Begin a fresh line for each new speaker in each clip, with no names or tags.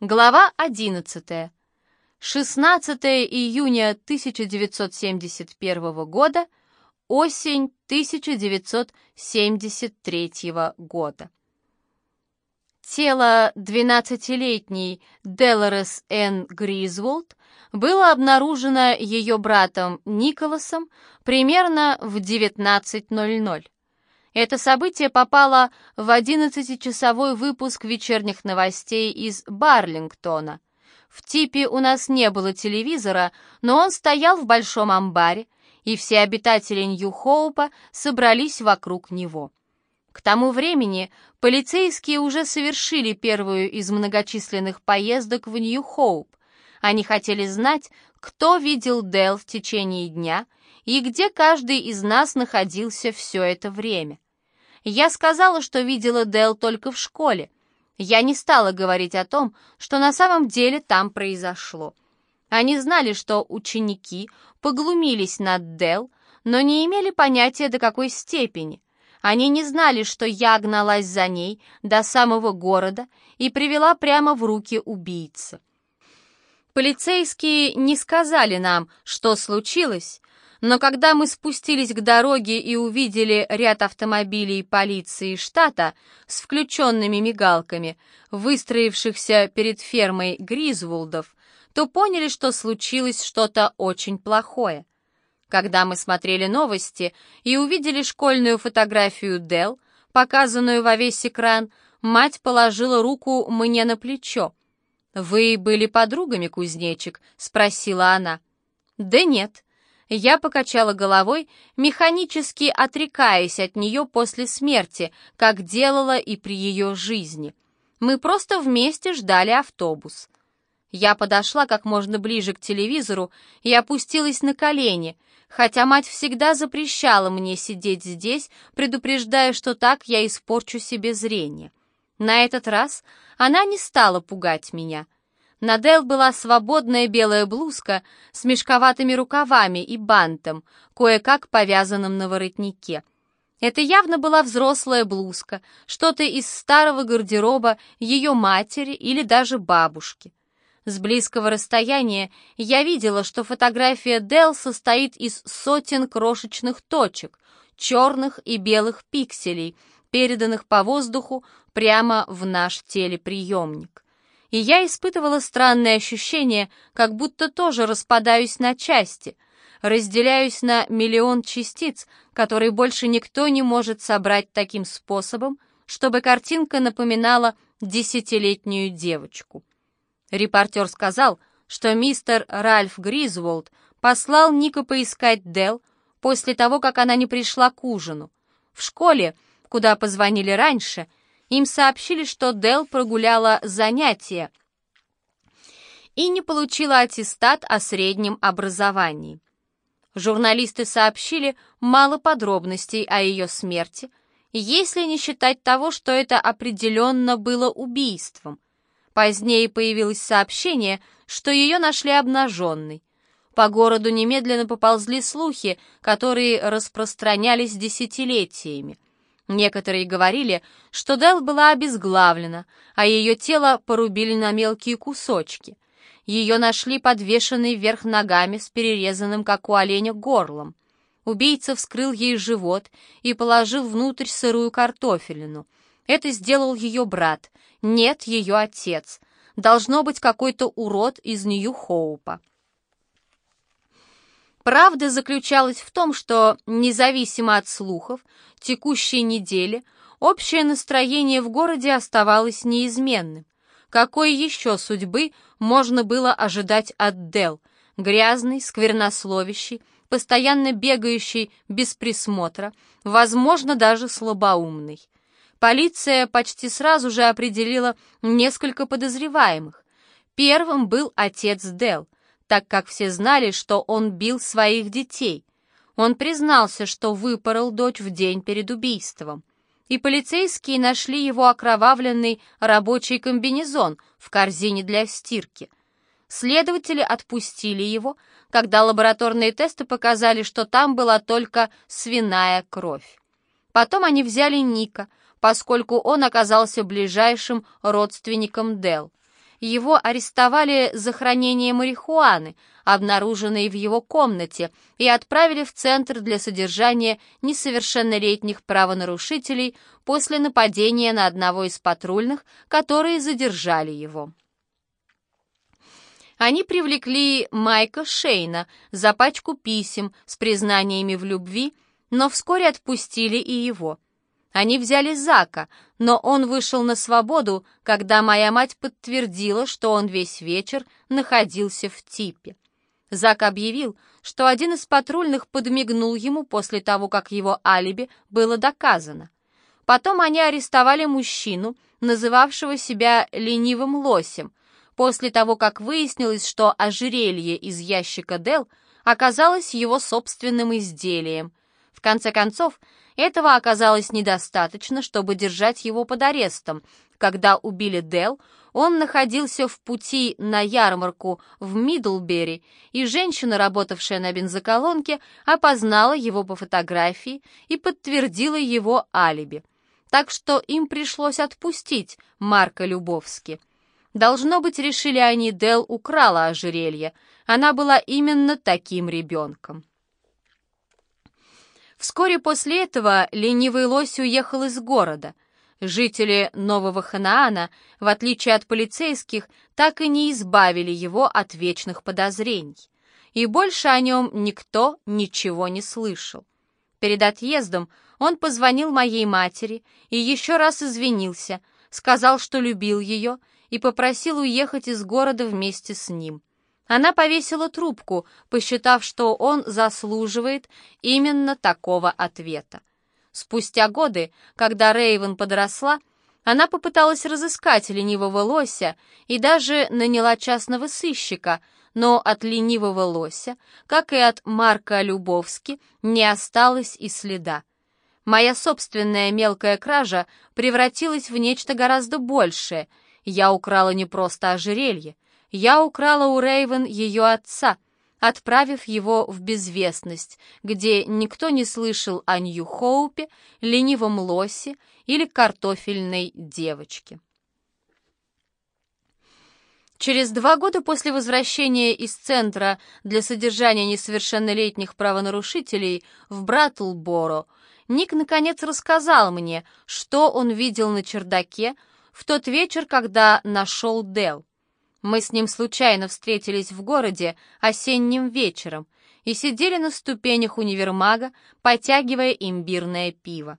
Глава 11. 16 июня 1971 года, осень 1973 года. Тело 12-летней Делорес Н. Гризволд было обнаружено ее братом Николасом примерно в 19.00. Это событие попало в 11-часовой выпуск вечерних новостей из Барлингтона. В типе у нас не было телевизора, но он стоял в большом амбаре, и все обитатели Нью-Хоупа собрались вокруг него. К тому времени полицейские уже совершили первую из многочисленных поездок в Нью-Хоуп. Они хотели знать, кто видел Дел в течение дня и где каждый из нас находился все это время. Я сказала, что видела Дел только в школе. Я не стала говорить о том, что на самом деле там произошло. Они знали, что ученики поглумились над Дел, но не имели понятия до какой степени. Они не знали, что я гналась за ней до самого города и привела прямо в руки убийцы. Полицейские не сказали нам, что случилось, но когда мы спустились к дороге и увидели ряд автомобилей полиции штата с включенными мигалками, выстроившихся перед фермой Гризвулдов, то поняли, что случилось что-то очень плохое. Когда мы смотрели новости и увидели школьную фотографию Дел, показанную во весь экран, мать положила руку мне на плечо. «Вы были подругами, кузнечик?» — спросила она. «Да нет». Я покачала головой, механически отрекаясь от нее после смерти, как делала и при ее жизни. Мы просто вместе ждали автобус. Я подошла как можно ближе к телевизору и опустилась на колени, хотя мать всегда запрещала мне сидеть здесь, предупреждая, что так я испорчу себе зрение. На этот раз она не стала пугать меня. На Дел была свободная белая блузка с мешковатыми рукавами и бантом, кое-как повязанным на воротнике. Это явно была взрослая блузка, что-то из старого гардероба ее матери или даже бабушки. С близкого расстояния я видела, что фотография Дел состоит из сотен крошечных точек, черных и белых пикселей, переданных по воздуху прямо в наш телеприемник. И я испытывала странное ощущение, как будто тоже распадаюсь на части, разделяюсь на миллион частиц, которые больше никто не может собрать таким способом, чтобы картинка напоминала десятилетнюю девочку. Репортер сказал, что мистер Ральф Гризволд послал Ника поискать Дел после того, как она не пришла к ужину. В школе, куда позвонили раньше, им сообщили, что Дел прогуляла занятия и не получила аттестат о среднем образовании. Журналисты сообщили мало подробностей о ее смерти, если не считать того, что это определенно было убийством. Позднее появилось сообщение, что ее нашли обнаженной. По городу немедленно поползли слухи, которые распространялись десятилетиями. Некоторые говорили, что Дел была обезглавлена, а ее тело порубили на мелкие кусочки. Ее нашли подвешенной вверх ногами с перерезанным, как у оленя, горлом. Убийца вскрыл ей живот и положил внутрь сырую картофелину. Это сделал ее брат, нет, ее отец. Должно быть какой-то урод из Нью-Хоупа. Правда заключалась в том, что, независимо от слухов, текущей недели общее настроение в городе оставалось неизменным. Какой еще судьбы можно было ожидать от Дел, грязный, сквернословящий, постоянно бегающий без присмотра, возможно, даже слабоумный. Полиция почти сразу же определила несколько подозреваемых. Первым был отец Дел — так как все знали, что он бил своих детей. Он признался, что выпорол дочь в день перед убийством. И полицейские нашли его окровавленный рабочий комбинезон в корзине для стирки. Следователи отпустили его, когда лабораторные тесты показали, что там была только свиная кровь. Потом они взяли Ника, поскольку он оказался ближайшим родственником Дел. Его арестовали за хранение марихуаны, обнаруженной в его комнате, и отправили в Центр для содержания несовершеннолетних правонарушителей после нападения на одного из патрульных, которые задержали его. Они привлекли Майка Шейна за пачку писем с признаниями в любви, но вскоре отпустили и его. Они взяли Зака, но он вышел на свободу, когда моя мать подтвердила, что он весь вечер находился в типе. Зак объявил, что один из патрульных подмигнул ему после того, как его алиби было доказано. Потом они арестовали мужчину, называвшего себя ленивым лосем, после того, как выяснилось, что ожерелье из ящика Дел оказалось его собственным изделием. В конце концов, этого оказалось недостаточно, чтобы держать его под арестом. Когда убили Дел, он находился в пути на ярмарку в Мидлбери, и женщина, работавшая на бензоколонке, опознала его по фотографии и подтвердила его алиби. Так что им пришлось отпустить Марка Любовски. Должно быть, решили они, Дел украла ожерелье. Она была именно таким ребенком. Вскоре после этого ленивый лось уехал из города. Жители Нового Ханаана, в отличие от полицейских, так и не избавили его от вечных подозрений. И больше о нем никто ничего не слышал. Перед отъездом он позвонил моей матери и еще раз извинился, сказал, что любил ее, и попросил уехать из города вместе с ним. Она повесила трубку, посчитав, что он заслуживает именно такого ответа. Спустя годы, когда Рейвен подросла, она попыталась разыскать ленивого лося и даже наняла частного сыщика, но от ленивого лося, как и от Марка Любовски, не осталось и следа. Моя собственная мелкая кража превратилась в нечто гораздо большее. Я украла не просто ожерелье, я украла у Рейвен ее отца, отправив его в безвестность, где никто не слышал о Нью-Хоупе, ленивом лосе или картофельной девочке. Через два года после возвращения из Центра для содержания несовершеннолетних правонарушителей в Братлборо Ник наконец рассказал мне, что он видел на чердаке в тот вечер, когда нашел Дел. Мы с ним случайно встретились в городе осенним вечером и сидели на ступенях универмага, потягивая имбирное пиво.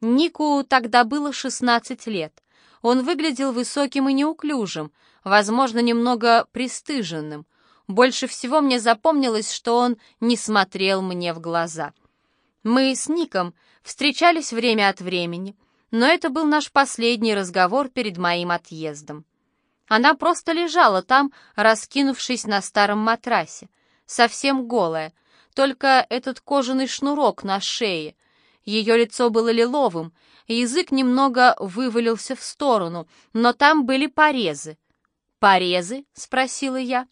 Нику тогда было 16 лет. Он выглядел высоким и неуклюжим, возможно, немного пристыженным. Больше всего мне запомнилось, что он не смотрел мне в глаза. Мы с Ником встречались время от времени, но это был наш последний разговор перед моим отъездом. Она просто лежала там, раскинувшись на старом матрасе, совсем голая, только этот кожаный шнурок на шее. Ее лицо было лиловым, язык немного вывалился в сторону, но там были порезы. «Порезы?» — спросила я.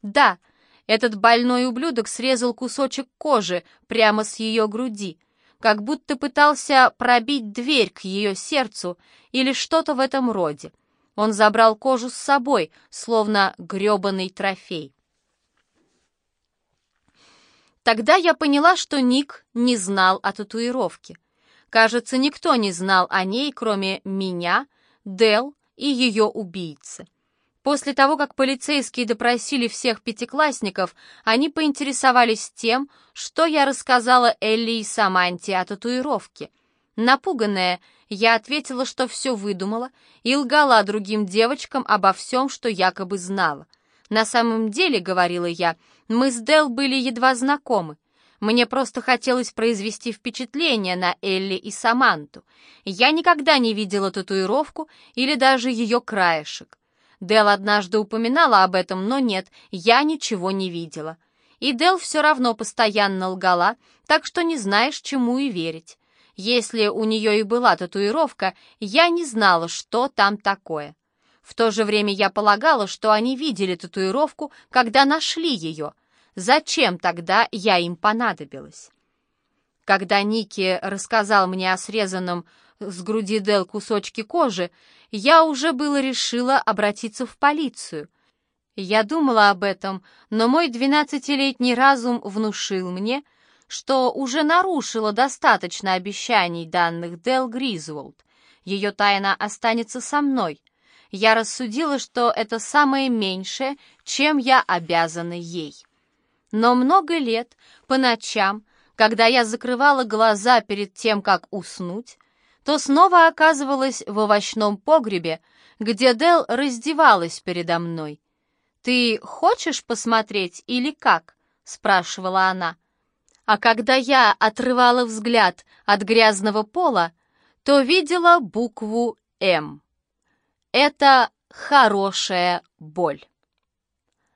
«Да, этот больной ублюдок срезал кусочек кожи прямо с ее груди, как будто пытался пробить дверь к ее сердцу или что-то в этом роде. Он забрал кожу с собой, словно грёбаный трофей. Тогда я поняла, что Ник не знал о татуировке. Кажется, никто не знал о ней, кроме меня, Дел и ее убийцы. После того, как полицейские допросили всех пятиклассников, они поинтересовались тем, что я рассказала Элли и Саманте о татуировке. Напуганная, я ответила, что все выдумала и лгала другим девочкам обо всем, что якобы знала. На самом деле, говорила я, мы с Дел были едва знакомы. Мне просто хотелось произвести впечатление на Элли и Саманту. Я никогда не видела татуировку или даже ее краешек. Дел однажды упоминала об этом, но нет, я ничего не видела. И Дел все равно постоянно лгала, так что не знаешь, чему и верить. Если у нее и была татуировка, я не знала, что там такое. В то же время я полагала, что они видели татуировку, когда нашли ее. Зачем тогда я им понадобилась? Когда Ники рассказал мне о срезанном с груди Дел кусочке кожи, я уже было решила обратиться в полицию. Я думала об этом, но мой двенадцатилетний разум внушил мне, что уже нарушила достаточно обещаний данных Дел Гризволд. Ее тайна останется со мной. Я рассудила, что это самое меньшее, чем я обязана ей. Но много лет, по ночам, когда я закрывала глаза перед тем, как уснуть, то снова оказывалась в овощном погребе, где Дел раздевалась передо мной. «Ты хочешь посмотреть или как?» — спрашивала она. А когда я отрывала взгляд от грязного пола, то видела букву «М». Это хорошая боль.